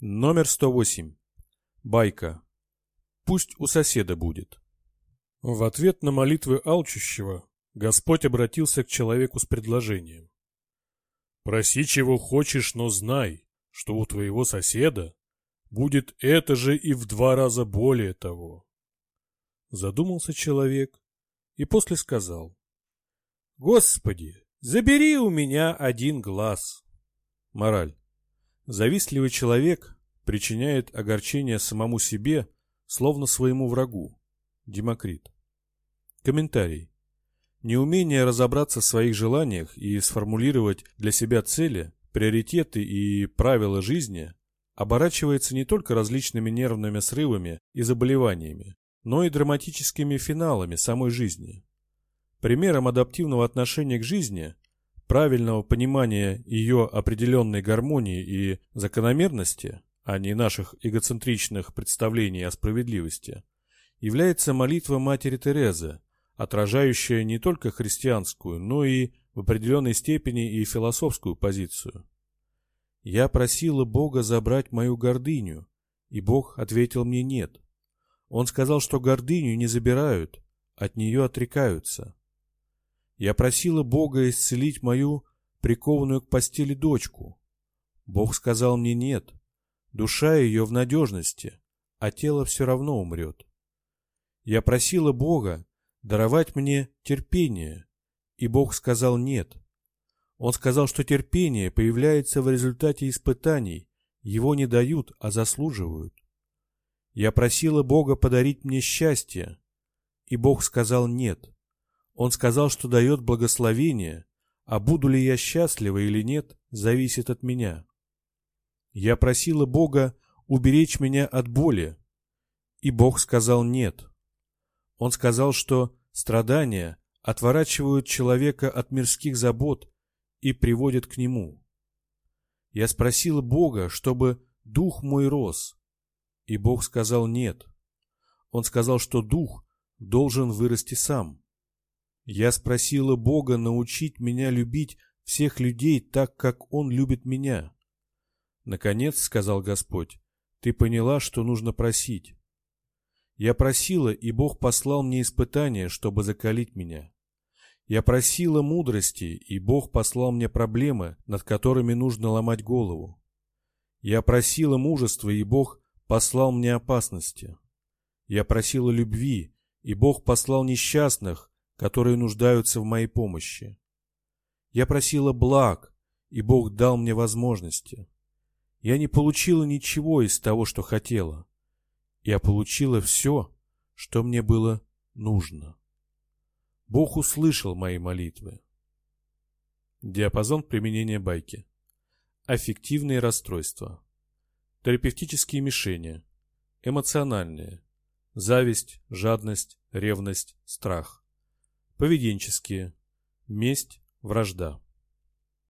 Номер 108. Байка. Пусть у соседа будет. В ответ на молитвы алчущего Господь обратился к человеку с предложением. «Проси, чего хочешь, но знай, что у твоего соседа будет это же и в два раза более того». Задумался человек и после сказал. «Господи, забери у меня один глаз». Мораль. Завистливый человек причиняет огорчение самому себе, словно своему врагу. Демокрит. Комментарий. Неумение разобраться в своих желаниях и сформулировать для себя цели, приоритеты и правила жизни оборачивается не только различными нервными срывами и заболеваниями, но и драматическими финалами самой жизни. Примером адаптивного отношения к жизни, правильного понимания ее определенной гармонии и закономерности, а не наших эгоцентричных представлений о справедливости, является молитва Матери Терезы, отражающая не только христианскую, но и в определенной степени и философскую позицию. «Я просила Бога забрать мою гордыню, и Бог ответил мне нет. Он сказал, что гордыню не забирают, от нее отрекаются. Я просила Бога исцелить мою прикованную к постели дочку. Бог сказал мне нет, душа ее в надежности, а тело все равно умрет. Я просила Бога даровать мне терпение, и Бог сказал нет. Он сказал, что терпение появляется в результате испытаний, его не дают, а заслуживают. Я просила Бога подарить мне счастье, и Бог сказал нет. Он сказал, что дает благословение, а буду ли я счастлива или нет, зависит от меня. Я просила Бога уберечь меня от боли, и Бог сказал нет. Он сказал, что страдания отворачивают человека от мирских забот и приводят к нему. Я спросила Бога, чтобы дух мой рос, и Бог сказал нет. Он сказал, что дух должен вырасти сам. Я спросила Бога научить меня любить всех людей так, как Он любит меня. Наконец, сказал Господь, ты поняла, что нужно просить. Я просила, и Бог послал мне испытания, чтобы закалить меня. Я просила мудрости, и Бог послал мне проблемы, над которыми нужно ломать голову. Я просила мужества, и Бог послал мне опасности. Я просила любви, и Бог послал несчастных, которые нуждаются в моей помощи. Я просила благ, и Бог дал мне возможности. Я не получила ничего из того, что хотела. Я получила все, что мне было нужно. Бог услышал мои молитвы. Диапазон применения байки. Аффективные расстройства. Терапевтические мишени. Эмоциональные. Зависть, жадность, ревность, страх. Поведенческие. Месть, вражда.